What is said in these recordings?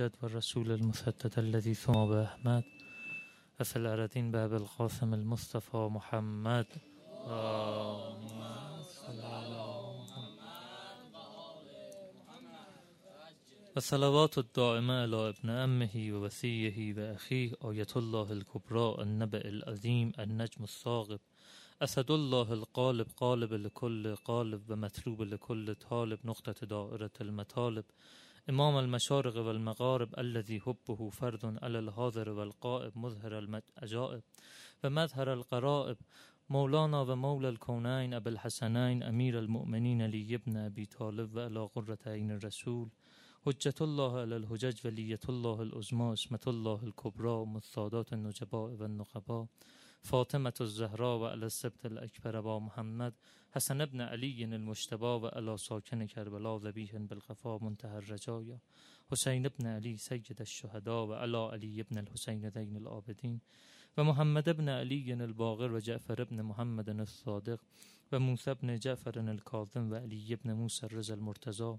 الأمجاد والرسول المثتت الذي ثم بأحمد أسأل أردين باب القاسم المصطفى محمد الصلوات الدائمة على ابن أمه ووسيه وأخيه آية الله الكبرى النبأ العظيم النجم الصاغب. أسد الله القالب قالب لكل قالب ومطلوب لكل طالب نقطة دائرة المطالب. إمام المشارق والمغارب الذي هبه فرد على الحاضر والقائب مظهر المتأجائب ومظهر القرائب مولانا ومولى الكونين أبو الحسنين أمير المؤمنين لي ابن أبي طالب وإلى قرة عين الرسول. حجة الله على الحجج ولية الله العظمى اسمة الله الكبرى مصادات النجباء والنقباء. فاطمة الزهراء و علی السبت الاکبر با محمد حسن ابن علی المشتبا و علی ساکن کربلا ذبیح بالقفا منتهى الرجایا حسین ابن علی سید الشهداء و علی علی ابن الحسین دین العابدین. و محمد ابن علی الباقر و جعفر ابن محمد الصادق و موسی ابن جعفر الكاظم و علی ابن موسی الرضا المرتضى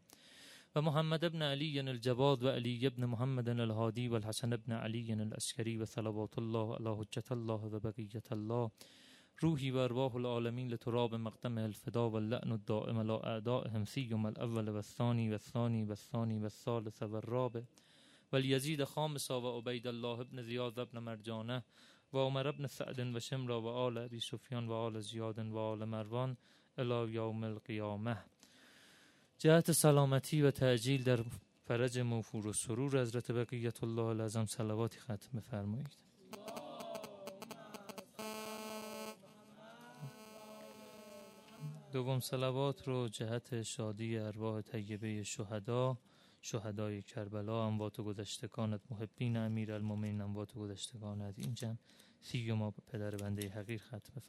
و محمد ابن علی الجواد و علی ابن محمد الهادی و الحسن ابن علی الاسکری و صلوات الله علی حجت الله و بقیت الله. روحی و ارواح العالمین لتراب مقدم الفدا و اللعن الدائم على اعدائهم سیوم الاول و الثانی و الثانی و الثانی و الثالث و الرابع. و الیزید خامسا و عبید الله ابن زیاد ابن مرجانه و عمر ابن سعد و شمرا و آل ابی سفیان و آل زیاد و آل مروان الى یوم القیامه. جهت سلامتی و تعجیل در فرج موفور و سرور حضرت بقیت الله العظم صلواتی ختم فرمایید دوم صلوات رو جهت شادی ارواح طیبه شهدا شهدای کربلا اموات و گذشتگانت محبین امیر المومنین اموات و گذشتگانت. این جمع سی ما پدر بنده حقیر ختم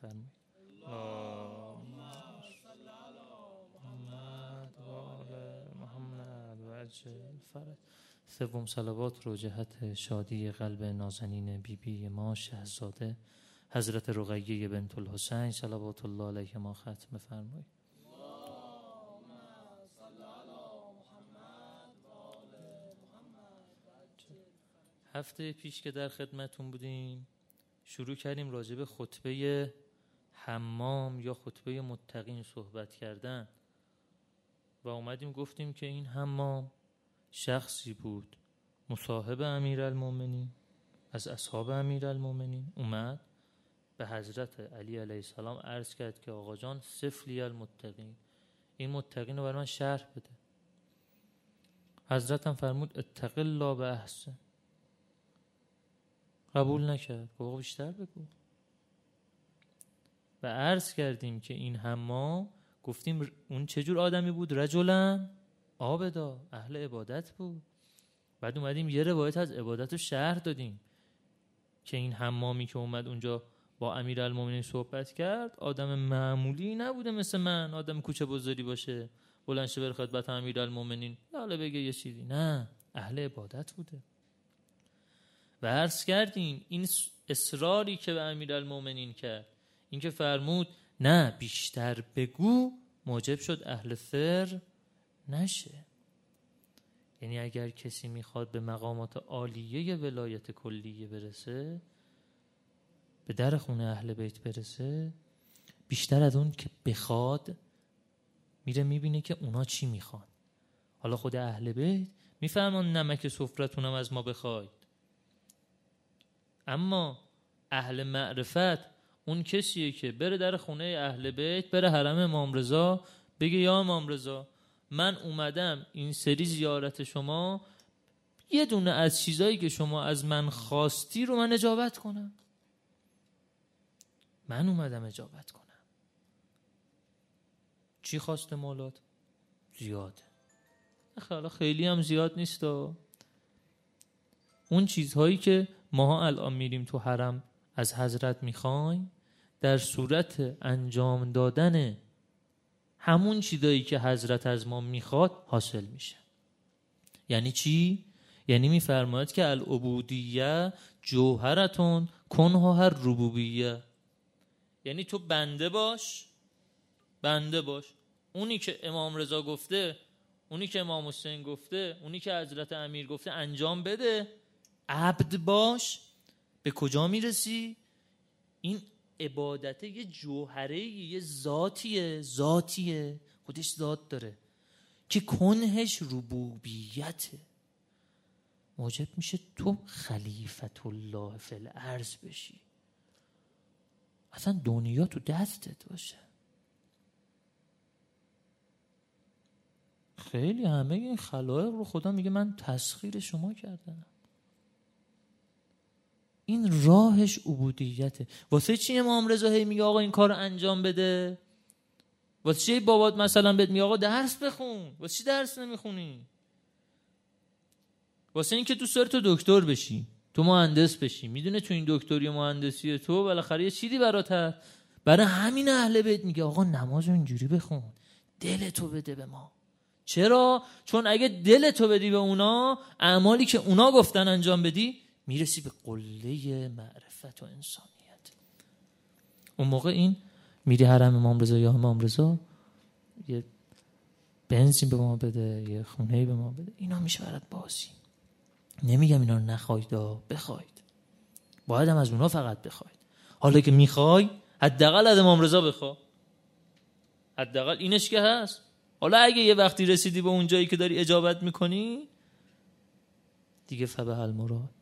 فرمایید سوم صلوات رو جهت شادی قلب نازنین بیبی بی ما شهزاده حضرت رقیه بنت الحسین صلوات الله علیه ما ختم فرمایید هفته پیش که در خدمتون بودیم شروع کردیم راجع به خطبه حمام یا خطبه متقین صحبت کردن. و اومدیم گفتیم که این حمام شخصی بود. مصاحب امیر المومنین از اصحاب امیر المومنین اومد. به حضرت علی علیه السلام عرض کرد که آقا جان سفلی المتقین. این متقین رو بر من شرح بده. حضرت هم فرمود اتق الله به احسن. قبول نکرد. گفت بیشتر بگو. و عرض کردیم که این حمام گفتیم اون چجور آدمی بود؟ رجلن آبدا اهل عبادت بود. بعد اومدیم یه روایت از عبادت رو شهر دادیم که این حمامی که اومد اونجا با امیر المومنین صحبت کرد آدم معمولی نبوده مثل من آدم کوچه بزرگی باشه بلنشه بر خدمت امیر المومنین حالا بگه یه چیزی. نه اهل عبادت بوده. و عرض کردیم این اصراری که به امیر المومنین کرد اینکه فرمود نه بیشتر بگو موجب شد اهل سر نشه. یعنی اگر کسی می‌خواد به مقامات عالیه ولایت کلیه برسه به در خونه اهل بیت برسه بیشتر از اون که بخواد میره می‌بینه که اونا چی می‌خوان. حالا خود اهل بیت میفهمان نمک سفرتونم از ما بخواید. اما اهل معرفت اون کسیه که بره در خونه اهل بیت بره حرم امام رضا بگه یا امام رضا من اومدم این سری زیارت شما یه دونه از چیزایی که شما از من خواستی رو من اجابت کنم. من اومدم اجابت کنم. چی خواسته مولاد؟ زیاده خیلی خیلی هم زیاد نیست اون چیزهایی که ماها الان میریم تو حرم از حضرت می‌خوایم در صورت انجام دادن همون چیزایی که حضرت از ما می‌خواد حاصل میشه. یعنی چی؟ یعنی میفرماید که العبودیه جوهرتون کنها هر ربوبیه. یعنی تو بنده باش بنده باش. اونی که امام رضا گفته اونی که امام حسین گفته اونی که حضرت امیر گفته انجام بده. عبد باش. به کجا می‌رسی؟ این عبادت یه جوهره یه ذاتیه ذاتیه. خودش ذات داره. که کنهش ربوبیته. موجب میشه تو خلیفت الله فی الارض بشی. اصلا دنیا تو دستت باشه. خیلی همه این خلایق رو خدا میگه من تسخیر شما کردم. این راهش عبودیته واسه چی امام رضا هی میگه آقا این کار انجام بده؟ واسه چی بابات مثلا بهت میگه آقا درس بخون؟ واسه چی درس نمی‌خونی؟ واسه اینکه تو سر تو دکتر بشی تو مهندس بشی. می‌دونه تو این دکتری و مهندسی تو بالاخره یه چیزی برات هست برای همین اهل بیت میگه آقا نماز اینجوری بخون. دل تو بده به ما. چرا؟ چون اگه دل تو بدی به اونا اعمالی که اونا گفتن انجام بدی می‌رسی به قله معرفت و انسانیت. اون موقع این میری حرم امام رضا یا امام رضا یه بنزین به ما بده یه خونه به ما بده اینا میشه برات بازی. نمیگم اینا رو نخواهید بخواید باید هم از اونا فقط بخواید حالا که می‌خوای حداقل از امام رضا بخوا حداقل اینش که هست. حالا اگه یه وقتی رسیدی به اون جایی که داری اجابت می‌کنی دیگه فبه المراد.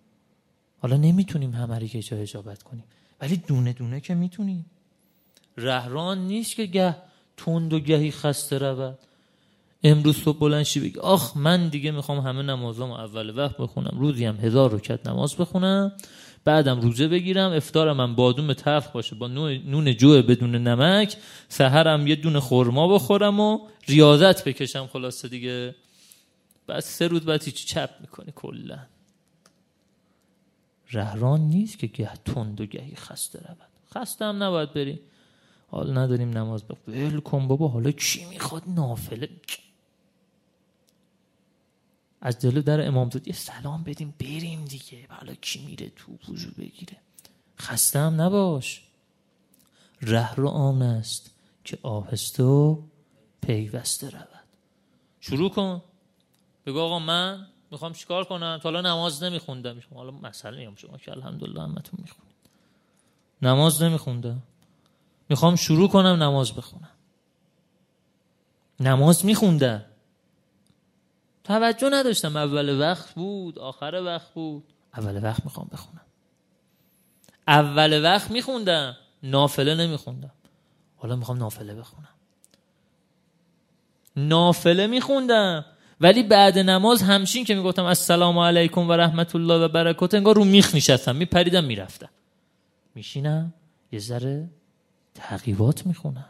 حالا نمی‌تونیم همه که جا اجابت کنیم. ولی دونه دونه که می‌تونیم. رهران نیست که گه تند و گهی خسته رود. امروز صبح بلند شی بگی آخ من دیگه می‌خوام همه نمازام اول وقت بخونم. روزی هم هزار رکعت نماز بخونم بعدم روزه بگیرم افتارم من بادوم تلخ باشه با نون جو بدون نمک سهرم یه دونه خورما بخورم و ریاضت بکشم خلاصه دیگه. بعد سه روز بعد چپ می‌کنی کلا. رهران نیست که گه تند و گهی خسته رود. خسته هم نباید بری. حال نداریم نماز بخون کن بابا حالا کی می‌خواد؟ نافله. از دل در امامزاده یه سلام بدیم بریم دیگه. حالا کی میره تو وضو بگیره. خسته هم نباش. ره رو آن است که آهسته و پیوسته رود. شروع کن. بگو آقا من می‌خوام چیکار کنم؟ تا حالا نماز نمیخوندم. حالا مسئله هم شما که الحمدلله همتون می‌خونید. نماز نمیخوندم می‌خوام شروع کنم نماز بخونم. نماز میخوندم توجه نداشتم. اول وقت بود آخر وقت بود. اول وقت می‌خوام بخونم. اول وقت میخوندم نافله نمیخوندم. حالا می‌خوام نافله بخونم. نافله میخوندم ولی بعد نماز همشین که می‌گفتم السلام علیکم و رحمت الله و برکاته انگار رو میخ میشستم میپریدم می‌رفتم. میشینم یه ذره تقیبات می‌خونم.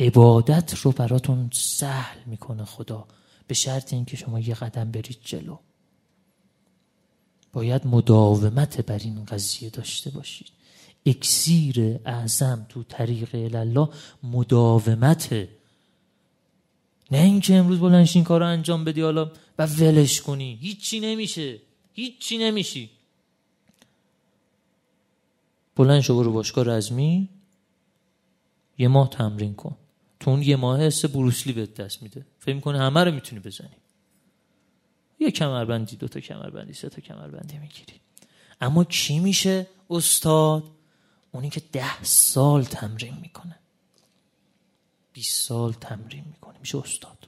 عبادت رو براتون سهل می‌کنه خدا به شرط اینکه شما یه قدم برید جلو. باید مداومت بر این قضیه داشته باشید. اکسیر اعظم تو طریق الله مداومته نه اینکه امروز بلنش این کار انجام بدی حالا و ولش کنی. هیچی نمیشه. هیچی نمیشی. بلند شو برو باشگاه رزمی. یه ماه تمرین کن. تو اون یه ماه حس بروسلی به دست میده. فکر کنه همه رو می‌تونی بزنی. یه کمربندی دو تا کمربندی سه تا کمربندی می‌گیری. اما کی میشه؟ استاد اونی که ده سال تمرین می‌کنه. 20 سال تمرین می‌کنه میشه استاد.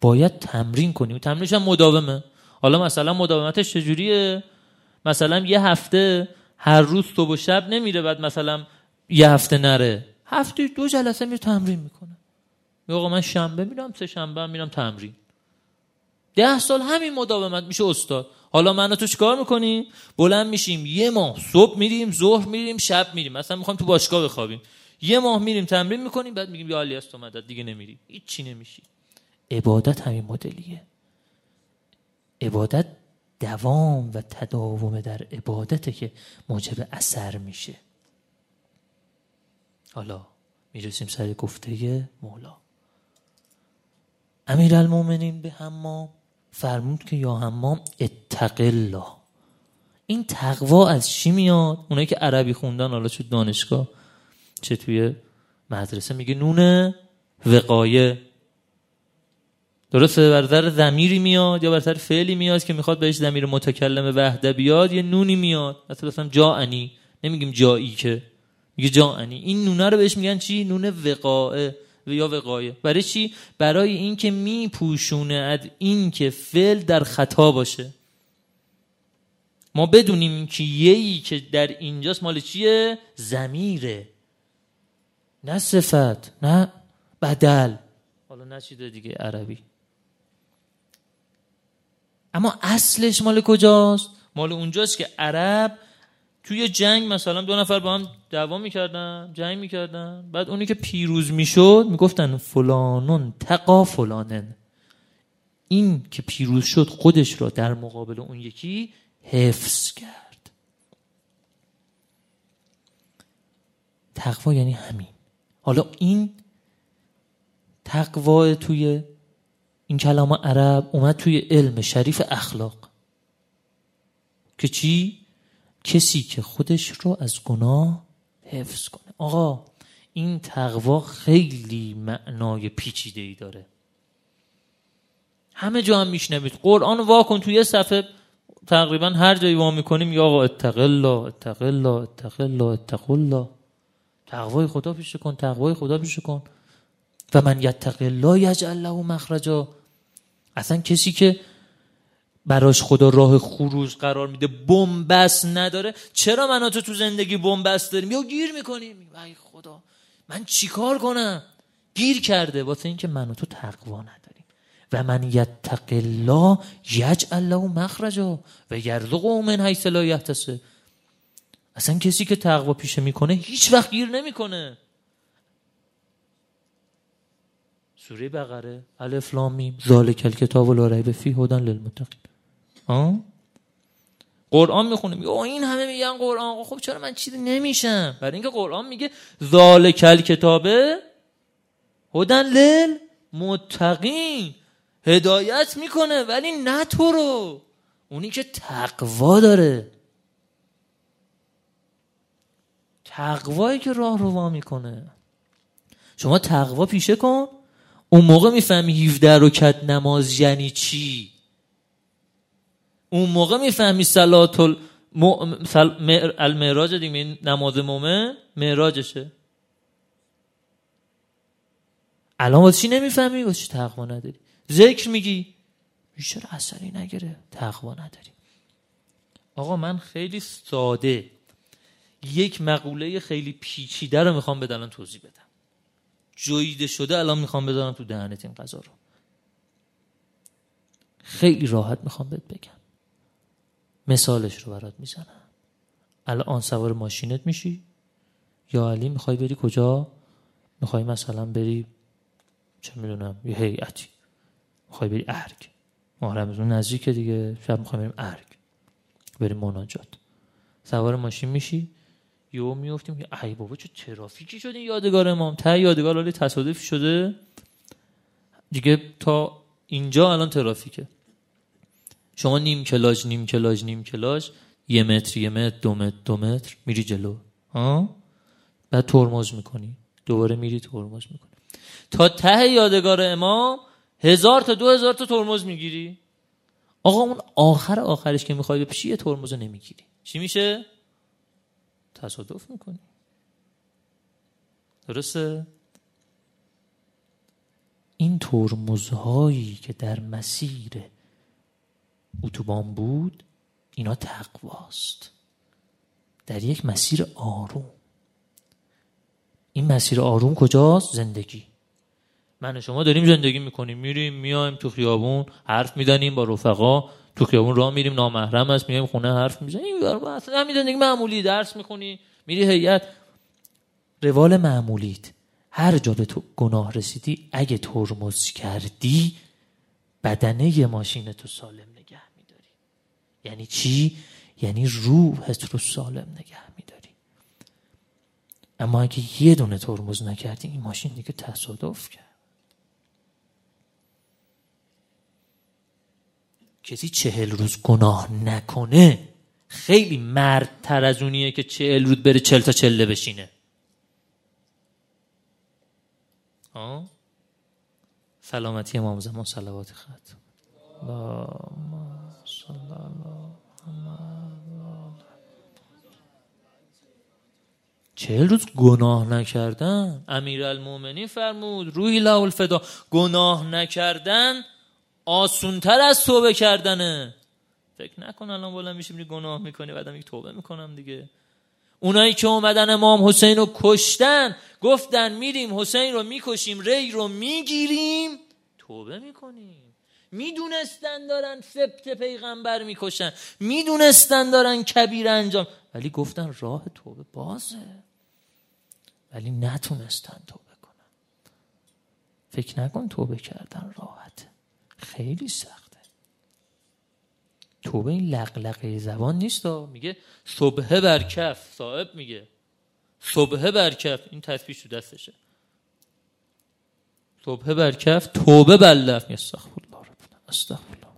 باید تمرین کنی. و تمرینش هم مداومه. حالا مثلا مداومتش چجوریه؟ مثلا یه هفته هر روز صبح و شب نمیره بعد مثلا یه هفته نره. هفته دو جلسه میره تمرین می‌کنه. آقا من شنبه میرم سه شنبه هم میرم تمرین. ده سال همین مداومت میشه استاد. حالا من تو چیکار می‌کنیم بلند میشیم. یه ماه صبح میریم ظهر میریم شب میریم. مثلا می‌خوایم تو باشگاه بخوابیم. یه ماه میریم تمرین می‌کنیم بعد میگیم یا علی است مدد دیگه نمیری هیچ نمیشی. عبادت همین مدلیه. عبادت دوام و تداوم در عبادته که موجب اثر میشه. حالا می‌رسیم سر گفته مولا. امیر المومنین به حمام فرمود که یا حمام اتق الله این تقوا از چی میاد؟ اونایی که عربی خوندن حالا چه دانشگاه؟ چه توی مدرسه میگه؟ نون وقایه درسته؟ بر سر ضمیری میاد یا بر سر فعلی میاد که می‌خواد بهش ضمیر متکلم وحده بیاد یه نونی میاد. مثلا جاعنی. نمیگیم جایی که. میگه جاعنی. این نونه رو بهش میگن چی؟ نون وقائه و یا وقایه برای چی؟ برای اینکه میپوشونه از اینکه فعل در خطا باشه. ما بدونیم که یهی که در اینجاست مال چیه؟ زمیره نه صفت نه بدل. حالا چیز دیگه عربی. اما اصلش مال کجاست؟ مال اونجاست که عرب توی جنگ مثلا دو نفر با هم دعوا می‌کردن جنگ می‌کردن. بعد اونی که پیروز می‌شد می‌گفتن فلانون تقا فلانن. این که پیروز شد خودش را در مقابل اون یکی حفظ کرد. تقوا یعنی همین. حالا این تقوا توی این کلام عرب اومد توی علم شریف اخلاق. که چی؟ کسی که خودش رو از گناه حفظ کنه. آقا این تقوا خیلی معنای پیچیده ای داره. همه جا هم میشنوید. قرآن واکن توی صفحه. تقریبا هر جایی وا می‌کنیم یا آقا اتق الله اتق الله اتق تقوای خدا پیش کن تقوای خدا پیش کن. و من یتق الله یجعل له مخرجا. اصلا کسی که براش خدا راه خروج قرار میده بنبست نداره. چرا من تو تو زندگی بنبست داریم؟ یا گیر می‌کنیم؟ ای خدا من چیکار کنم؟ گیر کرده. واسه اینکه من تو تقوا نداریم. و من یتق الله یجعل له مخرجا. و یرزقه من حیث لا یحتسب. اصلا کسی که تقوا پیشه می‌کنه هیچ وقت گیر نمی‌کنه. سوره بقره الف لام میم ذالک الکتاب لا ریب فیه هدی للمتقین. قرآن می‌خونیم او این همه میگن قرآن. خب چرا من چیزی نمیشم؟ برای اینکه قرآن میگه ذالک الکتابه هدن للمتقین. هدایت می‌کنه ولی نه تو رو. اونی که تقوا داره. تقوایی که راه رو وا می‌کنه. شما تقوا پیشه کن. اون موقع می‌فهمی 17 رکت نماز یعنی چی؟ اون موقع می‌فهمی صلات المعراج دیگه نماز مومه معراجشه. الان واسه چی نمی‌فهمی؟ واسه چی تقوا نداری؟ ذکر میگی. چرا اثری نگیره تقوا نداری. آقا من خیلی ساده یک مقوله خیلی پیچیده رو می‌خوام بدلن توضیح بدم. جویده شده الان می‌خوام بذارم تو دهنت این غذا رو. خیلی راحت می‌خوام بهت بگم. مثالش رو برات می‌زنم. الان سوار ماشینت میشی؟ یا علی می‌خوای بری کجا؟ می‌خوای مثلا بری چه می‌دونم یه هیئتی. می‌خوای بری ارگ. محرمتون نزدیک دیگه شب می‌خوایم بریم ارگ. بریم مناجات. سوار ماشین میشی؟ یهو میفتیم که ای بابا چه ترافیکی شده یادگار امام؟ تا یادگار ولی تصادفی شده. دیگه تا اینجا الان ترافیکه. شما نیم کلاج نیم کلاج نیم کلاج یه متر یه متر دو متر دو متر میری جلو. ها؟ بعد ترمز می‌کنی. دوباره میری ترمز می‌کنی. تا ته یادگار امام هزار تا دو هزار تا ترمز می‌گیری. آقا اون آخر آخرش که می‌خوای بپیشی یه ترمز نمی‌گیری. چی میشه؟ تصادف می‌کنی. درسته؟ این ترمزهایی که در مسیر اتوبان بود اینا تقواست. در یک مسیر آروم. این مسیر آروم کجاست؟ زندگی. من شما داریم زندگی می‌کنیم. میریم میایم تو خیابون حرف میدنیم با رفقا. تو خیابون راه میریم نامحرم است میایم خونه حرف می‌زنیم. اصلا همین زندگی معمولی درس می‌خونی میری هیئت. روال معمولیت. هر جا به تو گناه رسیدی اگه ترمز کردی بدنه ماشین تو سالم نگه میداری. یعنی چی؟ یعنی روحت رو سالم نگه میداری. اما اگه یه دونه ترمز نکردی این ماشین دیگه تصادف کرد. کسی چهل روز گناه نکنه. خیلی مرد تر از اونیه که چهل روز بره چل تا چله بشینه. سلامتی امام زمان صلوات خط. چهل روز گناه نکردن؟ المومنی فرمود روی لاول فدا گناه نکردن؟ آسونتر از توبه کردنه. فکر نکن الان بلند میشیم گناه می‌کنی بعدم یک توبه می‌کنم دیگه. اونایی که اومدن امام حسین رو کشتن گفتن میریم حسین رو می‌کشیم ری رو می‌گیریم توبه می‌کنیم. می‌دونستن دارن سبت پیغمبر می‌کشن می‌دونستن دارن کبیر انجام. ولی گفتن راه توبه بازه. ولی نتونستن توبه کنن. فکر نکن توبه کردن راحته. خیلی سخته. توبه این لقلقه زبان نیست میگه صبحه بر کف صاحب میگه. صبحه بر کف این تسبیح تو دستشه. صبحه بر کف توبه بر لف استغفر الله استغفر الله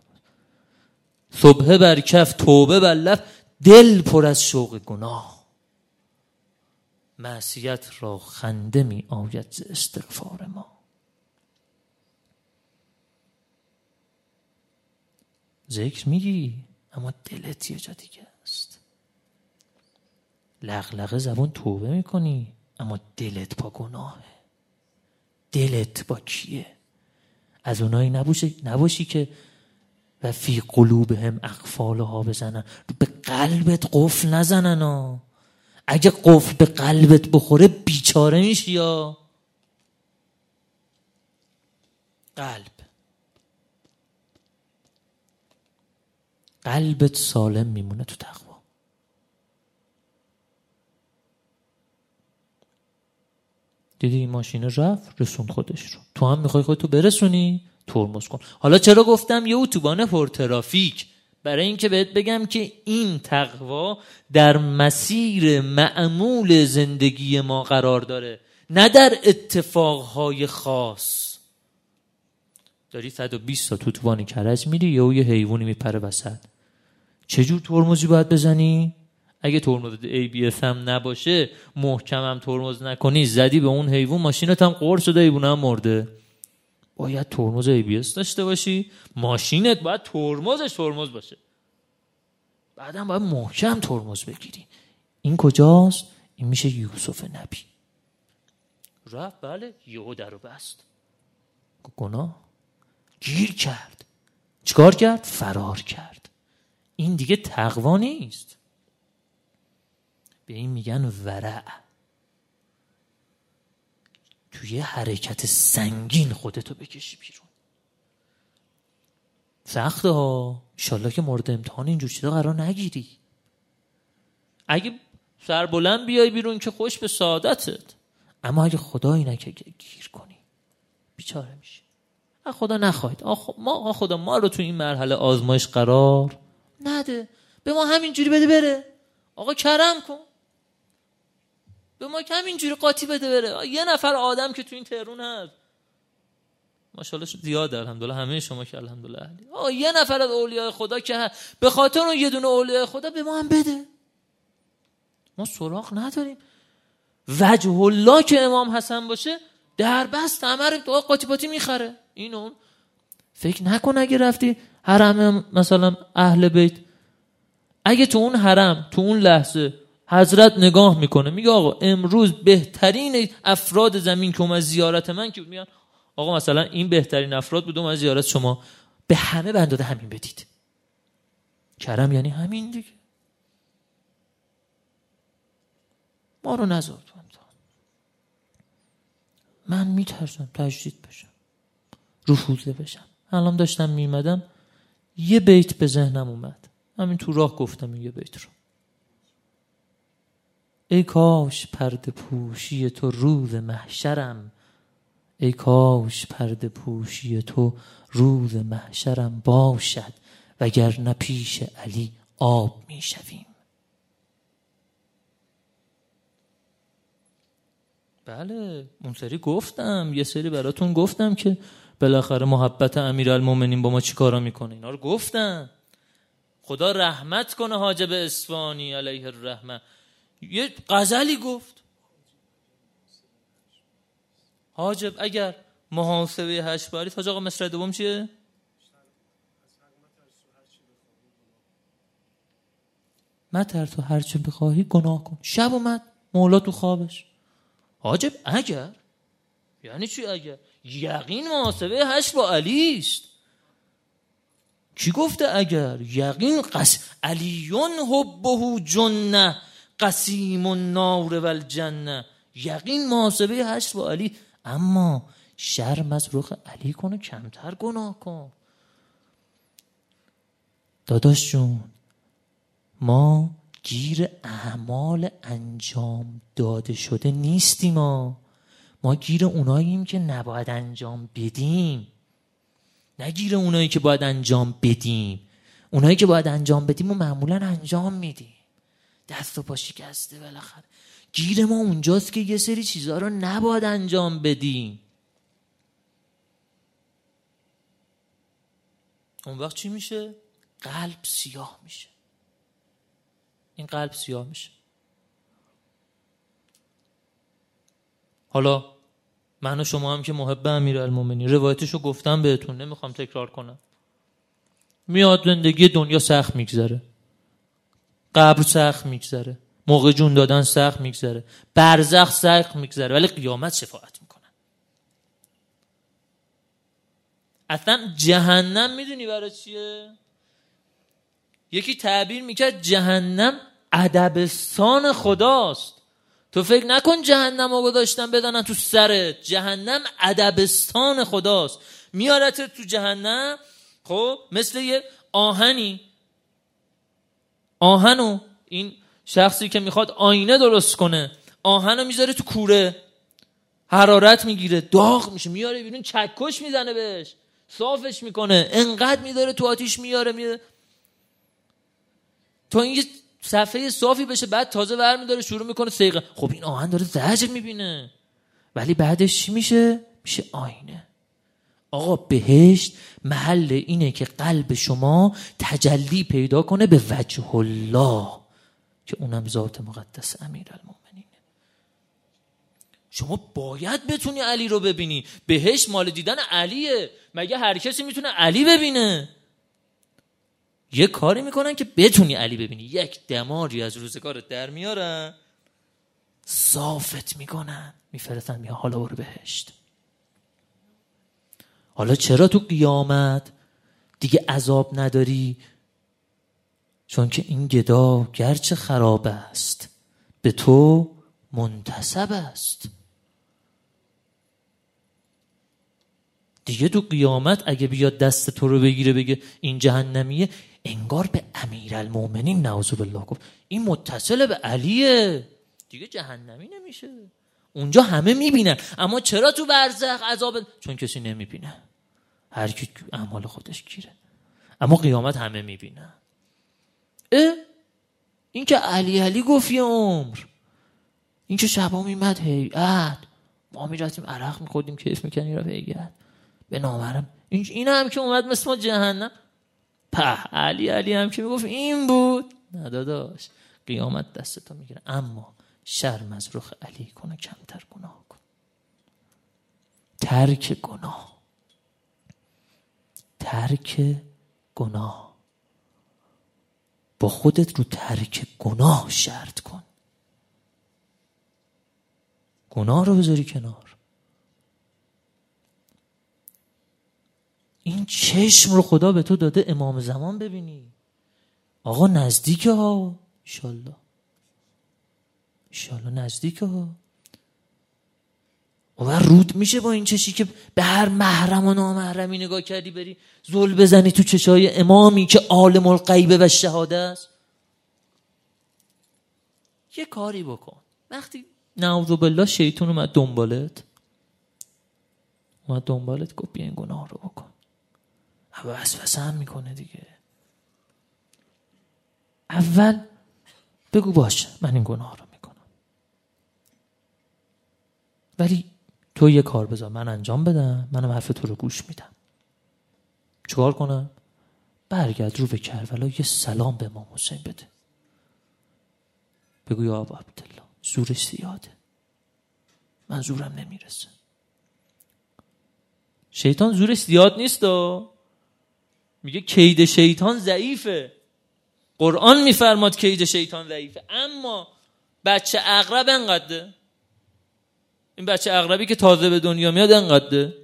صبحه بر کف توبه بر لف دل پر از شوق گناه. معصیت را خنده می آید ز استغفار ما. ذکر میگی؟ اما دلت یه جا دیگه است. لغلغه زبون توبه می‌کنی اما دلت با گناهه. دلت با کیه؟ از اونایی نباشی, نباشی که و فی قلوبهم اقفالها بزنن. به قلبت قفل نزنن ها. اگه قفل به قلبت بخوره بیچاره میشی یا قلب. قلبت سالم میمونه تو تقوا. دیدی این ماشین رفت رسون خودش رو. تو هم می‌خوای خودتو برسونی؟ ترمز کن. حالا چرا گفتم یه اتوبان پرترافیک برای اینکه بهت بگم که این تقوا در مسیر معمول زندگی ما قرار داره نه در اتفاقهای خاص. داری 120 تا توتوانی کرج میری یا یه حیوانی میپره وسط. چجور ترمزی باید بزنی؟ اگه ترمز ABS هم نباشه محکم هم ترمز نکنی زدی به اون حیوان ماشینت هم قرص شده حیوان هم مرده. باید ترمز ABS داشته باشی. ماشینت باید ترمزش ترمز باشه. بعدم باید محکم ترمز بگیری. این کجاست؟ این میشه یوسف نبی. رفت بله یهو در بست. گناه. گیر کرد. چیکار کرد؟ فرار کرد. این دیگه تقوا نیست. به این میگن ورع. توی حرکت سنگین خودتو بکشی بیرون. سخته ها. ایشالله که مورد امتحان اینجور چیزا قرار نگیری. اگه سربلند بیای بیرون که خوش به سعادتت. اما اگه خدایی نکه گیر کنی بیچاره میشه خدا نخواهید. ما خدا ما رو تو این مرحله آزمایش قرار نده. به ما همینجوری بده بره. آقا کرم کن. به ما که همینجوری قاطی بده بره. یه نفر آدم که تو این تهرون هست. ماشاءالله زیاد الحمدلله. همه شما که الحمدلله اهلی. آقا یه نفر از اولیاء خدا که هست. به خاطر اون یه دونه اولیاء خدا به ما هم بده. ما سراغ نداریم. وجه الله که امام حسن باشه در بست همه رو قاطی پاتی می‌خره. این اون فکر نکن اگه رفتی حرم مثلا اهل بیت. اگه تو اون حرم تو اون لحظه حضرت نگاه می‌کنه میگه آقا امروز بهترین افراد زمین که اومد زیارت من که میان آقا مثلا این بهترین افراد بود اومد زیارت شما. به همه بنداده همین بدید. کرم یعنی همین دیگه. ما رو نذار تو من میترسم تجدید بشم رفوزه بشم. الان داشتم میمدم یه بیت به ذهنم اومد. همین تو راه گفتم این یه بیت رو. ای کاش پرده پوشی تو روز محشرم. ای کاش پرده پوشی تو روز محشرم باشد وگر نه پیش علی آب می شویم بله اون سری گفتم. یه سری براتون گفتم که بالاخره محبت امیرالمومنین با ما چیکارا می‌کنه؟ اینا رو گفتم خدا رحمت کنه حاجب اسفانی علیه الرحمه یه غزلی گفت. حاجب اگر محاسبه هشت باری تا آقا مصر دوم چیه؟ متر تو هرچه بخواهی گناه کن. شب اومد مولا تو خوابش. حاجب اگر یعنی چی اگر؟ یقین محاسبه هشت با علی است. کی گفته اگر؟ یقین قس علیون حبه جنه قسیم النار و یقین محاسبه هشت با علی. اما شرم از رخ علی کنه کمتر گناه کن. داداش جون ما گیر اعمال انجام داده شده نیستیم ما ما گیر اوناییم که نباید انجام بدیم. نگیر اونایی که باید انجام بدیم. اونایی که باید انجام بدیم و معمولا انجام میدیم. دست و پا شکسته بالاخره. گیر ما اونجاست که یه سری چیزها رو نباید انجام بدیم. اون وقت چی میشه؟ قلب سیاه میشه. این قلب سیاه میشه. حالا من و شما هم که محب امیر المومنی روایتشو گفتم بهتون نمی‌خوام تکرار کنم. میاد زندگی دنیا سخت میگذره. قبر سخت میگذره. موقع جون دادن سخت میگذره. برزخ سخت میگذره. ولی قیامت شفاعت می‌کنه. اصلا جهنم می‌دونی برای چیه؟ یکی تعبیر می‌کرد جهنم ادبستان خداست. تو فکر نکن جهنم رو گذاشتن بدانن تو سرت جهنم ادبستان خداست. میارت تو جهنم خب مثل یه آهنی. آهنو این شخصی که می‌خواد آینه درست کنه آهنو می‌ذاره تو کوره. حرارت می‌گیره داغ میشه میاره بیرون چکش می‌زنه بهش. صافش می‌کنه انقدر میداره تو آتیش میاره میاره تا این صفحه صافی بشه بعد تازه ور میداره شروع می‌کنه سیقه خب این آهن داره زجر می‌بینه. ولی بعدش چی میشه؟ میشه آینه. آقا بهشت محل اینه که قلب شما تجلی پیدا کنه به وجه الله که اونم ذات مقدس امیر المومنینه شما باید بتونی علی رو ببینی. بهشت مال دیدن علیه. مگه هر کسی می‌تونه علی ببینه؟ یه کاری می‌کنن که بتونی علی ببینی. یک دماری از روزگارت در میارن صافت می‌کنن. میفرستن میان حالا برو بهشت. حالا چرا تو قیامت دیگه عذاب نداری؟ چون که این گدا گرچه خراب است به تو منتصب است. دیگه تو قیامت اگه بیاد دست تو رو بگیره بگه این جهنمیه انگار به امیر المومنین نعوذ بالله گفت این متصل به علیه. دیگه جهنمی نمیشه. اونجا همه می‌بینن. اما چرا تو برزخ عذاب؟ چون کسی نمی‌بینه. هر کی اعمال خودش گیره. اما قیامت همه می‌بینن. اه؟ این که علی علی گفت یه عمر. این که شبا میمد هیئت ما می‌رفتیم عرق میخوردیم کیف می‌کنیم را هیئت به نامرم. این هم که اومد مثل ما جهنم. په علی علی هم که می‌گفت این بود. نداداش قیامت دستتو می‌گیره. اما شرم از رخ علی کنه کمتر گناه کن. ترک گناه. ترک گناه. با خودت رو ترک گناه شرط کن. گناه رو بذاری کنار. این چشم رو خدا به تو داده امام زمان ببینی. آقا نزدیک ها. ایشالله. ایشالله نزدیک ها. و رود میشه با این چشی که به هر محرم و نامحرمی نگاه کردی بری زل بزنی تو چشای امامی که عالم الغیبه و شهاده است. یه کاری بکن. وقتی نعوذ بالله شیطون اومد دنبالت اومد دنبالت گفت بیا این گناه رو بکن. وسوسه هم می‌کنه دیگه. اول بگو باشه من این گناه رو می‌کنم. ولی تو یه کار بذار من انجام بدم منم حرف تو رو گوش میدم. چکار کنم؟ برگرد رو به کربلا یه سلام به امام حسین بده. بگو یا ابا عبدالله زورش زیاده. من زورم نمی‌رسه. شیطان زورش زیاد نیست و میگه کید شیطان ضعیفه. قرآن میفرماد کید شیطان ضعیفه. اما بچه اغرب انقدره؟ این بچه اغربی که تازه به دنیا میاد انقدره؟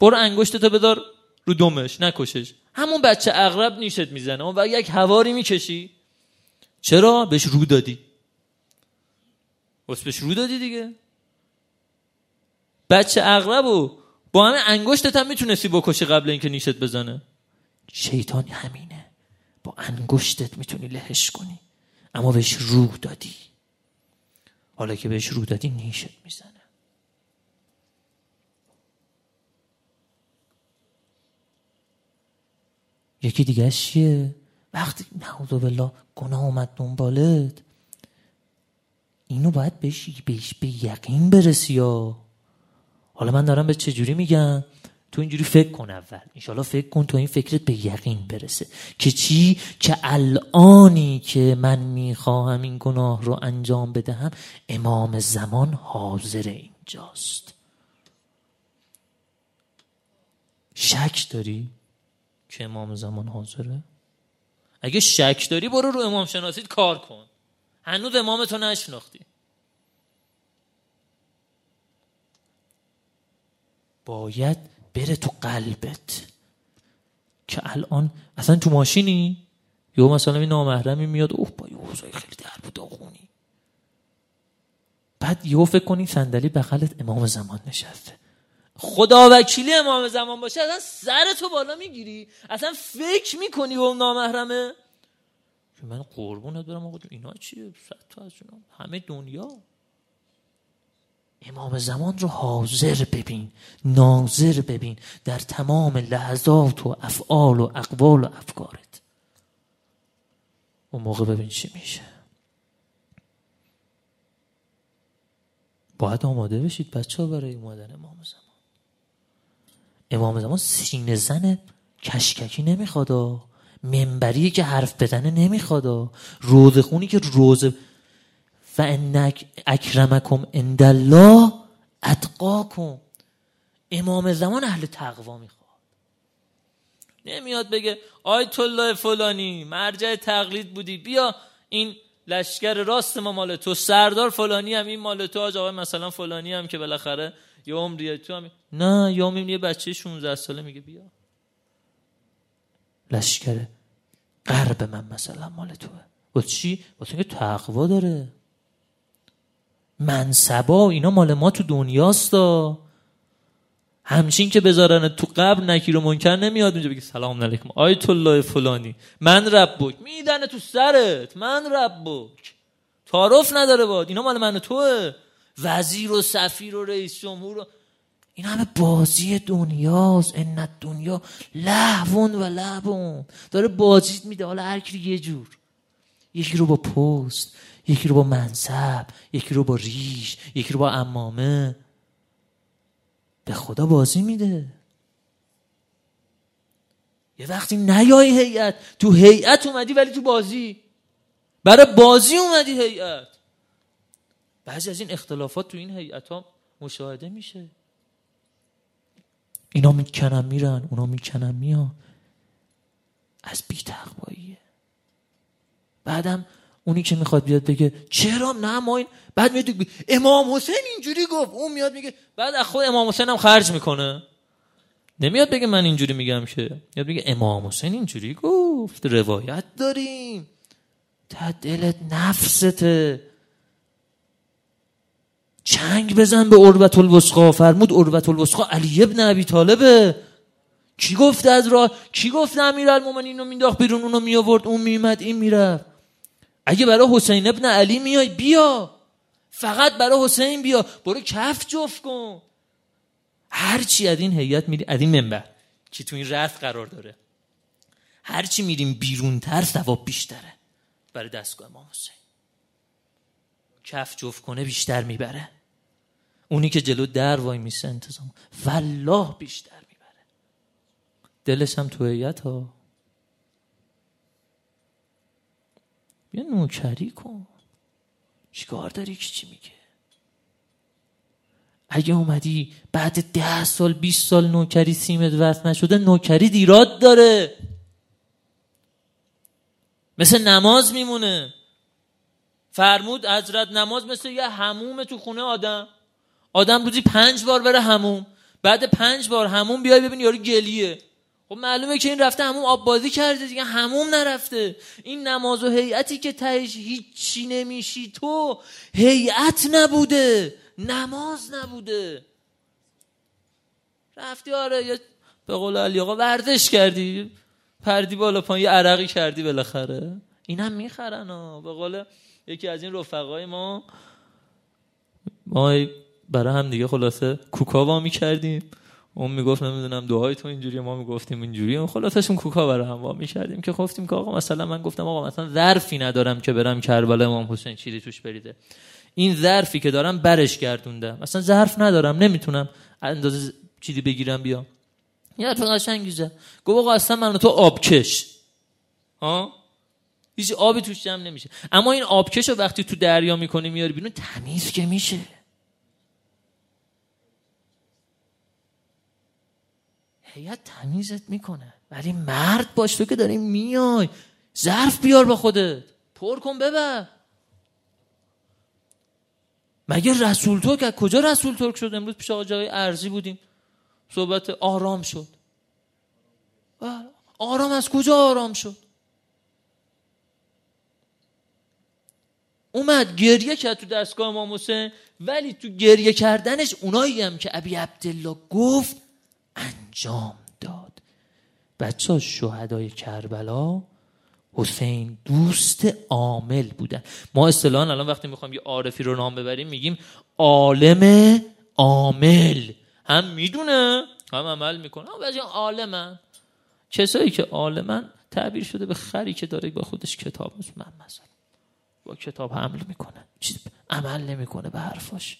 برو انگشتتو بدار رو دمش نکشش همون بچه اغرب نیشت می‌زنه. و یک هواری می‌کشی. چرا؟ بهش رو دادی. بس بهش رو دادی دیگه. بچه اغرب و با همه انگشتت هم می‌تونستی بکشی قبل اینکه نیشت بزنه. شیطان همینه. با انگشتت می‌تونی لهش کنی. اما بهش روح دادی. حالا که بهش روح دادی نیشت می‌زنه. یکی دیگه چیه؟ وقتی نعوذ بالله گناه اومد دنبالت اینو باید بهش, بهش به یقین برسی یا؟ حالا من دارم به چجوری میگم؟ تو اینجوری فکر کن اول. انشالله فکر کن تو این فکرت به یقین برسه. که چی؟ که الانی که من می‌خواهم این گناه رو انجام بدهم امام زمان حاضر اینجاست. شک داری که امام زمان حاضره؟ اگه شک داری برو رو امام شناسید کار کن. هنوز امامتو نشناختی. باید بره تو قلبت. که الان اصلا تو ماشینی؟ یا مثلا این نامحرمی میاد اوه با یه خیلی در بود آخونی بعد یهو فکر کنی صندلی بغلت امام زمان نشسته. خدا وکیلی امام زمان باشه اصلا سر تو بالا می‌گیری. اصلا فکر می‌کنی به اون نامحرمه من قربونت برم آقا اینا چیه؟ صد از همه دنیا. امام زمان رو حاضر ببین ناظر ببین در تمام لحظات و افعال و اقوال و افکارت. اون موقع ببین چی میشه. باید آماده بشید بچه برای اومدن امام زمان. امام زمان سینه زن کشککی نمی‌خواد منبری که حرف بزنه نمی‌خواد روزخونی که روز و اکرمکم عند الله اتقاکم. امام زمان اهل تقوا می‌خواد. نمیاد بگه آیت الله فلانی مرجع تقلید بودی بیا این لشکر راست ما مال تو سردار فلانی هم این مال تو آقا مثلا فلانی هم که بالاخره یه عمریه تو هم. نه یا یه بچه 16 ساله میگه بیا. لشکر قرب من مثلا مال توه. و چی؟ واسه اینکه تقوا داره. منصبا اینا مال ما تو دنیاستا. همچین که بذارن تو قبل نکیر و منکر نمیاد اونجا بگی سلام علیکم آیت الله فلانی من ربک میدن تو سرت من ربک تعارف نداره باد اینا مال من توه. وزیر و سفیر و رئیس جمهور و این همه بازی دنیاست ان دنیا لحون و لعبون داره بازی میده حالا هر کی یه جور. یکی رو با پست یکی رو با منصب یکی رو با ریش یکی رو با امامه. به خدا بازی میده. یه وقتی نیای هیئت تو هیئت اومدی ولی تو بازی. برای بازی اومدی هیئت. بعضی از این اختلافات تو این هیئت ها مشاهده میشه. اینا می‌کنن میرن اونا می‌کنن میان. از بی بعدم اونی که می‌خواد بیاد بگه چرا نه ما این بعد میاد امام حسین اینجوری گفت. اون میاد میگه بعد از خود امام حسین هم خرج می‌کنه. نمیاد بگه من اینجوری میگم که. میاد بگه امام حسین اینجوری گفت روایت داریم. تا دلت نفسته. چنگ بزن به عربت الوسقا فرمود عربت الوسقا علی ابن ابی طالبه. کی گفت از راه؟ کی گفت المومنین رو مینداخت بیرون؟ اونو می آورد اون میمد این می‌رفت. اگه برای حسین ابن علی میای بیا. فقط برای حسین بیا. برو کف جفت کن. هرچی از این هیئت میری از این منبر که تو این رفت قرار داره. هرچی میریم بیرونتر ثواب بیشتره برای دستگاه امام حسین. کف جفت کنه بیشتر می‌بره. اونی که جلو در وای میسه انتظام. والله بیشتر می‌بره. دلش هم تو هیئت ها بیا نوکری کن. چیکار داری؟ که چی میگه؟ اگه اومدی بعد ده سال 20 سال نوکری سیمت وصل نشده نوکری دیراد داره. مثل نماز میمونه. فرمود حضرت نماز مثل یه هموم تو خونه آدم. آدم روزی پنج بار بره هموم بعد پنج بار هموم بیای ببین یارو گلیه. خب معلومه که این رفته هموم آب بازی کرده دیگه هموم نرفته. این نماز و هیئتی که تهش هیچی نمیشی تو هیئت نبوده نماز نبوده. رفتی آره یا به قول علی آقا ورزش کردی پردی بالا پایین یه عرقی کردی بالاخره. اینم می‌خرن ها. به قول یکی از این رفقای ما ما برای هم دیگه خلاصه کوکا با می‌کردیم. اون می‌گفت نمی‌دونم دعای تو اینجوری ما می‌گفتیم اینجوری اون خلاصشون کوکا برای هم با می‌کردیم که گفتیم که آقا مثلا من گفتم آقا مثلا ظرفی ندارم که برم کربلا امام حسین چیزی توش بریده این ظرفی که دارم برش گردوندم مثلا ظرف ندارم نمی‌تونم اندازه چیزی بگیرم بیام. یا تو قشنگیزه. گفت آقا اصلا من تو آبکش. ها؟ هیچ آبی توش جمع نمیشه. اما این آبکش وقتی تو دریا می‌کنی میاری بیرون تمیز که میشه. هیئت تمیزت می‌کنه. ولی مرد باش تو که داری میای. ظرف بیار با خودت. پر کن ببر. مگه رسول ترک از کجا رسول ترک شد؟ امروز پیش آقا جای ارزی بودیم. صحبت آرام شد. آرام از کجا آرام شد؟ اومد گریه کرد تو دستگاه امام حسین ولی تو گریه کردنش اونایی هم که ابی عبدالله گفت انجام داد. بچه ها شهدای کربلا حسین دوست عامل بودن. ما اصطلاحا الان وقتی می‌خوایم یه عارفی رو نام ببریم میگیم عالم عامل. هم می‌دونه هم عمل می‌کنه. هم بعضی عالمن. کسایی که عالمن تعبیر شده به خری که داره با خودش کتاب من مثلا با کتاب حمل می‌کنه. چیز عمل نمی‌کنه به حرفاش.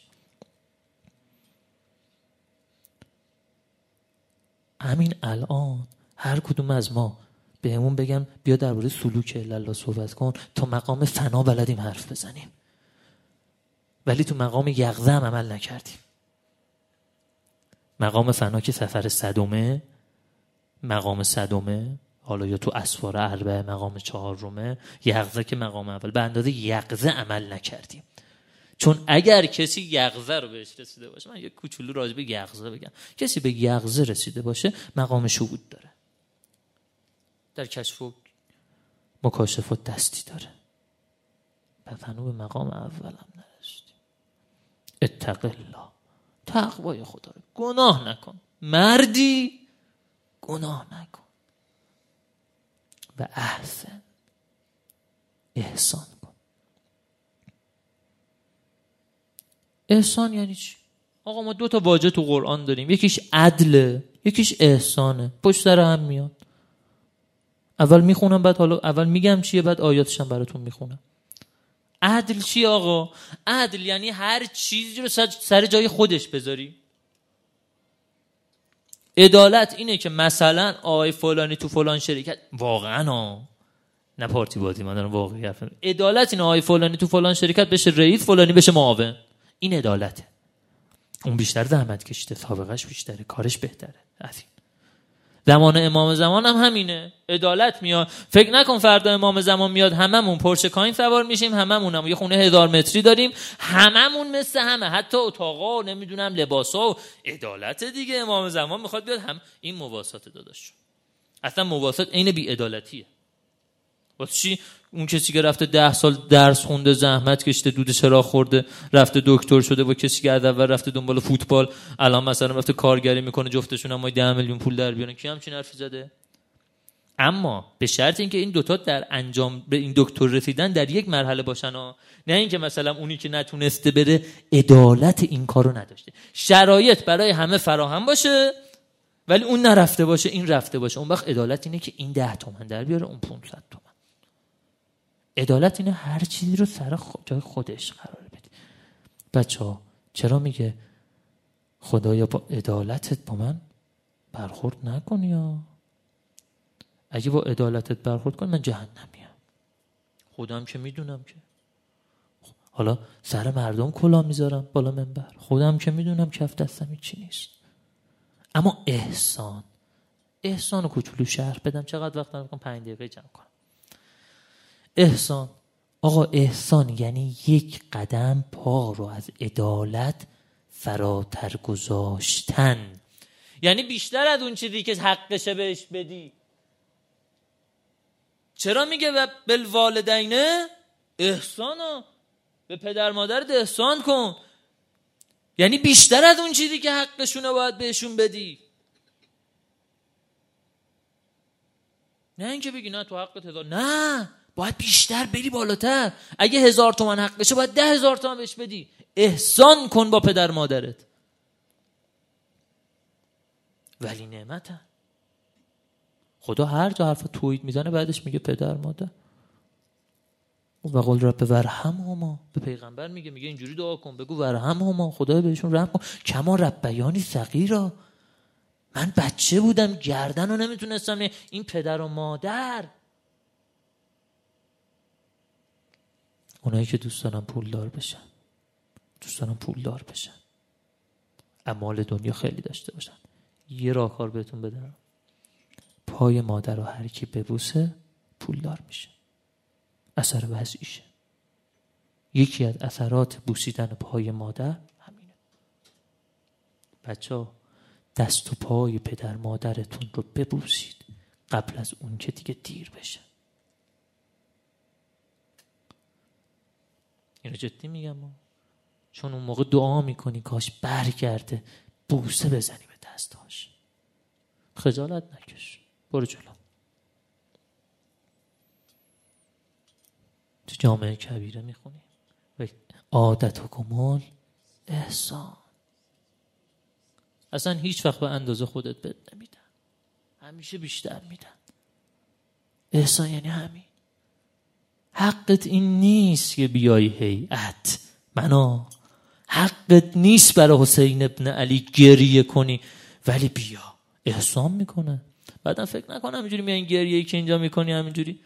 همین الان هر کدوم از ما بهمون بگم بیا درباره سلوک الله صحبت کن تا مقام فنا بلدیم حرف بزنیم. ولی تو مقام یغزه هم عمل نکردیم. مقام فنا که سفر صدومه مقام صدومه حالا یا تو اسفار اربعه مقام چهارمه یغزه که مقام اول. به اندازه یغزه عمل نکردیم. چون اگر کسی یغزه رو بهش رسیده باشه من یه کوچولو راجع به یغزه بگم. کسی به یغزه رسیده باشه مقام شهود داره. در کشف و مکاشفات دستی داره. و هنو به مقام اولم نرسیدیم. اتق الله. تقوای خدا رو. گناه نکن. مردی گناه نکن. و احسن. احسان کن احسان یعنی چی؟ آقا ما دو تا واژه تو قرآن داریم. یکیش عدله یکیش احسانه. پشت سر هم میاد. اول می‌خونم بعد حالا اول میگم چیه بعد آیاتشم براتون می‌خونم. عدل چی آقا؟ عدل یعنی هر چیزی رو سر جای خودش بذاری. عدالت اینه که مثلا آقای فلانی تو فلان شرکت واقعا ها نه پارتی بازی من دارم واقعی عدالت اینه آقای فلانی تو فلان شرکت بشه رئیس فلانی بشه معاون. این عدالته. اون بیشتر زحمت کشیده سابقش بیشتره کارش بهتره. از زمان امام زمان هم همینه. عدالت میاد. فکر نکن فردا امام زمان میاد هممون پرشه کاین سوار میشیم هممون هم یه خونه هزار متری داریم هممون مثل همه. حتی اتاقا و نمی‌دونم لباسا و عدالت دیگه. امام زمان می‌خواد بیاد هم این مواسات داداش. اصلا مواسات عین بی عدالتیه واسه چی؟ اون کسی که رفته ده سال درس خونده زحمت کشته دود چرا خورده رفته دکتر شده و کسی که اول رفته دنبال فوتبال الان مثلا رفته کارگری می‌کنه جفتشون هم ده میلیون پول در بیارن. کی همچین حرفی زده؟ اما به شرط اینکه این دوتا در انجام به این دکتر رسیدن در یک مرحله باشن ها نه اینکه مثلا اونی که نتونسته بره عدالت این کارو نداشته. شرایط برای همه فراهم باشه ولی اون نرفته باشه این رفته باشه. اون وقت عدالت اینه که این ده تومن در بیاره اون 500 تومن. عدالت اینه هر چیزی رو سر جای خودش قرار بدی بچه ها چرا میگه خدایا با عدالتت با من برخورد نکنی یا؟ اگه با عدالتت برخورد کنی من جهنمیم خودم که می‌دونم که. حالا سر مردم کلا می‌ذارم بالا منبر. خودم که می‌دونم کف دستم چی نیست. اما احسان احسان و کوچولو شهر بدم. چقدر وقت دارم؟ پنج دقیقه جمع کنم. احسان. آقا احسان یعنی یک قدم پا رو از عدالت فراتر گذاشتن. یعنی بیشتر از اون چیزی که حقشه بهش بدی. چرا میگه بل والدینه احسانا به پدر مادرت احسان کن. یعنی بیشتر از اون چیزی که حقشونه باید بهشون بدی. نه اینکه بگی نه تو حقت هزار نه. باید بیشتر بری بالاتر. اگه هزار تومن حق بشه باید ده هزار تومن بهش بدی. احسان کن با پدر مادرت. ولی نعمت خدا هر جا حرف توید می‌زنه بعدش میگه پدر مادر. و قول رب ورهم هما. به پیغمبر میگه میگه اینجوری دعا کن. بگو ورهم هما. خدا بهشون رحم کن. کما ربیانی صغیرا. من بچه بودم گردن رو نمی‌تونستم. این پدر و مادر. اونایی که دوست دارن پولدار بشن. دوست دارن پولدار بشن. امال دنیا خیلی داشته باشن. یه راهکار بهتون بدم. پای مادر رو هر کی ببوسه پولدار میشه. اثر وضعیشه. یکی از اثرات بوسیدن پای مادر همینه. بچه دست و پای پدر مادرتون رو ببوسید. قبل از اون که دیگه دیر بشه. اینو جدی میگم چون اون موقع دعا می‌کنی کاش برگرده بوسه بزنی به دستاش خجالت نکش. برو جلو. تو جامعه کبیره می‌خونی. و عادت و کمال احسان. اصلا هیچ وقت به اندازه خودت بد نمیدن. همیشه بیشتر میدن. احسان یعنی همین. حقت این نیست که بیای هیئت. منا حقت نیست برای حسین ابن علی گریه کنی. ولی بیا. احسان می‌کنه. بعدا فکر نکنم همینجوری میان گریه که اینجا می‌کنی همینجوری.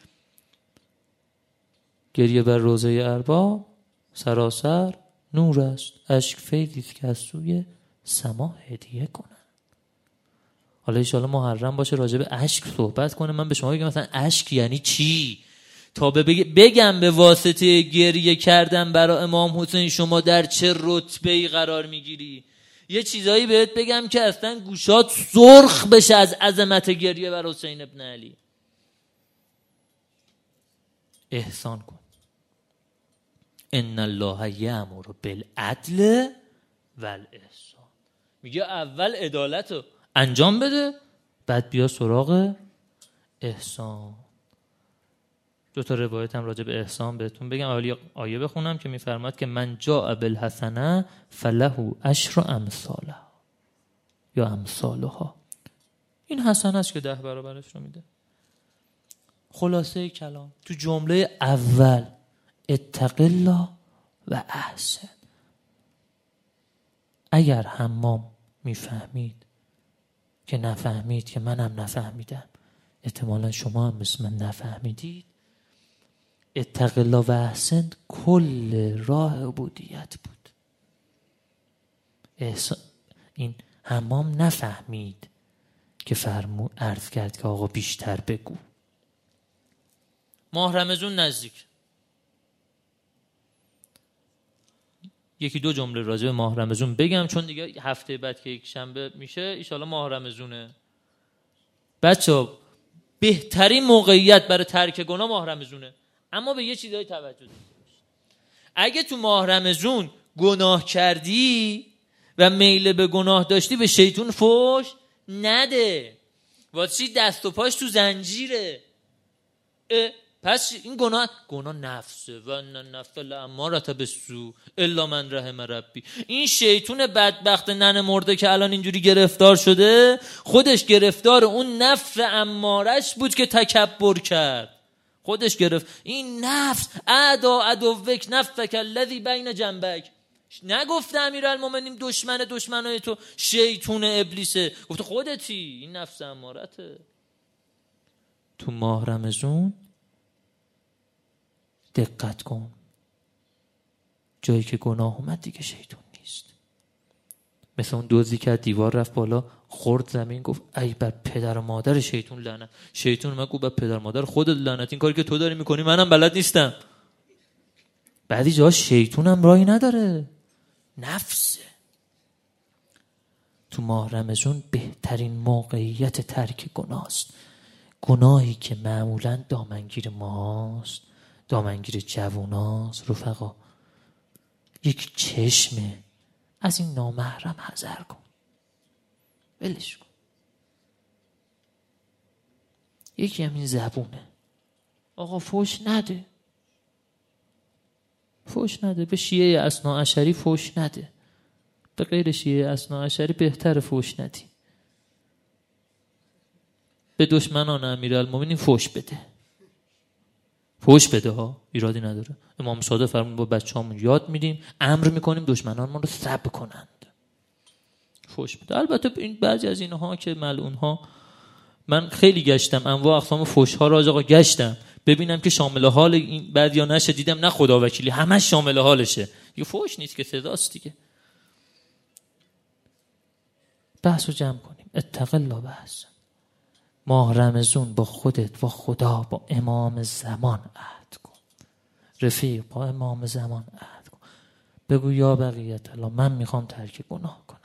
گریه بر روزه ارباب سراسر نور است. اشک فیدی که از سوی سما هدیه کنه. حالا ایشالا محرم باشه راجع به اشک صحبت کنه. من به شما بگم مثلا اشک یعنی چی؟ تا بگم به واسطه گریه کردن برای امام حسین شما در چه رتبه ای قرار می‌گیری؟ یه چیزایی بهت بگم که اصلا گوشات سرخ بشه از عظمت گریه بر حسین ابن علی. احسان کن. ان الله یامر بالعدل والاحسان. میگه اول عدالت رو انجام بده بعد بیا سراغ احسان. دو تا روایت هم راجع به احسان بهتون بگم. اولی آیه بخونم که میفرماد که من جا بالحسنه فله اشر امثاله یا امثالها. این حسن است که ده برابرش رو میده. خلاصه کلام. تو جمله اول اتق الله و احسن. اگر حمام می‌فهمید که نفهمید که منم نفهمیدم احتمالا شما هم مثل من نفهمیدید. اتق الله و احسن کل راه عبودیت بود. این حمام نفهمید که فرمو عرض کرد که آقا بیشتر بگو. ماه رمزون نزدیک. یکی دو جمله راجع به ماه رمزون بگم چون دیگه هفته بعد که یک شنبه میشه ایشالا ماه رمزونه بچه بهترین موقعیت برای ترک گناه ماه رمزونه اما به یه چیزایی توجه داشته اگه تو ماه رمزون گناه کردی و میل به گناه داشتی به شیطون فوش نده. واسه دست و پاش تو زنجیره؟ پس این گناه گناه نفسه و نفس لامارت به سو الا من رحم ربی. این شیطون بدبخت نن مرده که الان اینجوری گرفتار شده خودش گرفتار اون نفس امارش بود که تکبر کرد. خودش گرفت. این نفس ادا ادوک نفسک الذی بین جنبک. نگفته المومنین دشمن دشمنای تو شیطون ابلیسه. گفته خودتی این نفس امارته. تو ماه رمزون دقت کن. جایی که گناه اومد دیگه شیطون نیست. مثل اون دوزی که دیوار رفت بالا خورد زمین گفت ای بر پدر و مادر شیطون لعنت. شیطون من گفت بر پدر و مادر خودت لعنت این کاری که تو داری می‌کنی منم بلد نیستم. بعدی جا شیطونم راهی نداره. نفسه تو ماه رمزون بهترین موقعیت ترک گناه است. گناهی که معمولا دامنگیر ماست. دامنگیر جووناست رفقا. یک چشمه. از این نامحرم حذر کن. ولش کن. یکی هم این زبونه. آقا فوش نده. فوش نده. به شیعه اسنا اشری فوش نده. به غیر شیعه اسنا اشری بهتر فوش ندی. به دشمنان امیرالمومنین فوش بده. فوش بده ها. ایرادی نداره. امام صادق فرمون با بچه‌هامون یاد میدیم. امر می‌کنیم دشمنان ما رو سب کنند فوش بده البته این بعضی از اینها که ملعون ها من خیلی گشتم انواع اقسام فوش ها را آقا گشتم. ببینم که شامل حال این بعد یا نشه دیدم نه خدا وکیلی همش شامل حالشه. یه فوش نیست که صداست دیگه. بحث رو جمع کنیم. اتق الله بحث. ماه رمزون با خودت با خدا با امام زمان عهد کن. رفیق با امام زمان عهد کن. بگو یا بقیت الله من می‌خوام ترک گناه کنم.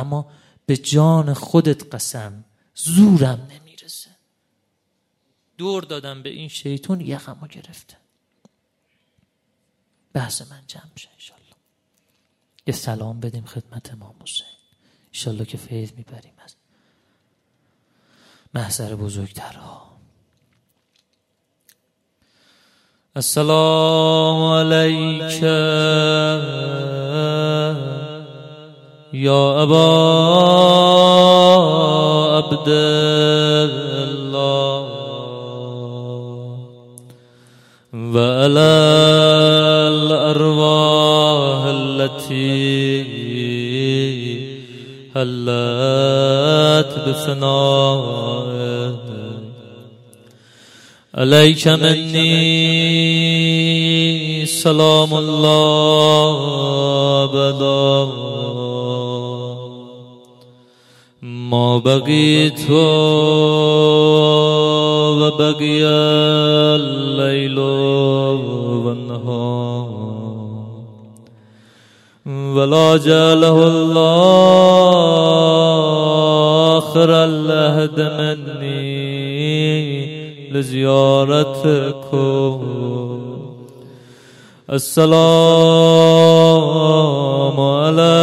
اما به جان خودت قسم زورم نمی‌رسه. دور دادم به این شیطون یخمو گرفته. بحث من جمع شه انشالله. یه سلام بدیم خدمت امام حسین. انشالله که فیض می‌بریم از محضر بزرگترها. السلام علیک يا أبا عبد الله. وعلى الأرواح التي هلت بفناء عليك مني سلام الله بدر ما بقيت وبقي الليل والنهار ولا جاله الله آخر الهد مني لزيارتكم السلام على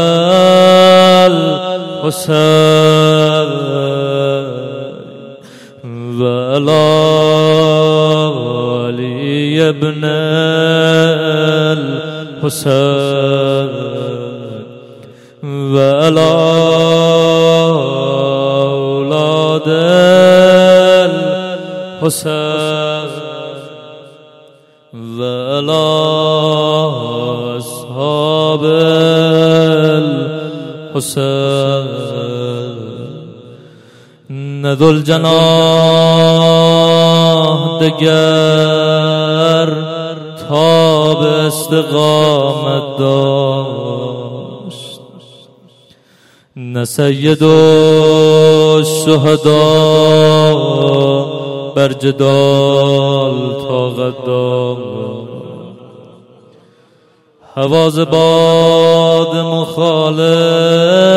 الحسين وعلى علي ابن الحسين وعلى أولاد الحسين. ندل جناح دگر تاب استقامت داشت. نه سید و شهدا بر جدال طاقت داشت. حواز باد مخالف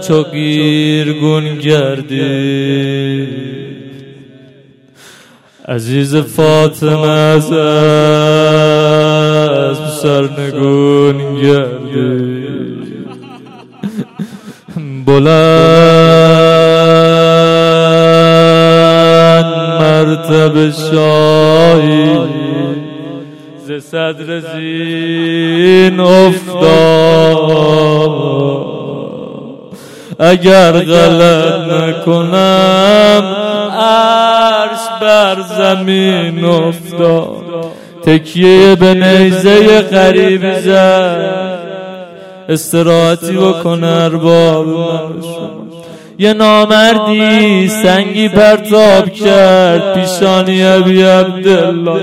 چو گیرگون گردی عزیز فاطمه از سرنگون گردی بلند مرتب شاهی اگر غلط نکنم عرش بر زمین افتاد. تکیه به نیزه قریب زد. استراحتی بکن ارباب یه نامردی سنگی پرتاب کرد. پیشانی ابی عبدالله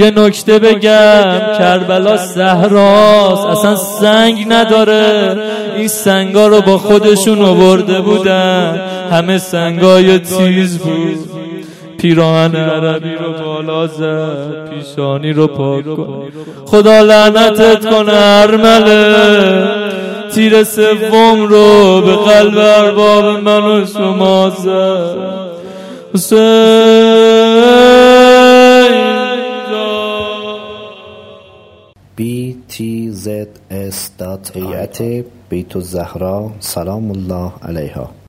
یه نکته بگم کربلا صحراست اصلا سنگ نداره. این سنگا رو با خودشون آورده بودن. همه سنگای تیز بود. پیراهن عربی رو بالا زد پیشانی رو پاک کن. خدا لعنتت کنه ارمله. تیر سوم رو به قلب ارباب من و شما زد. بی دات بیت الزهرا سلام الله علیها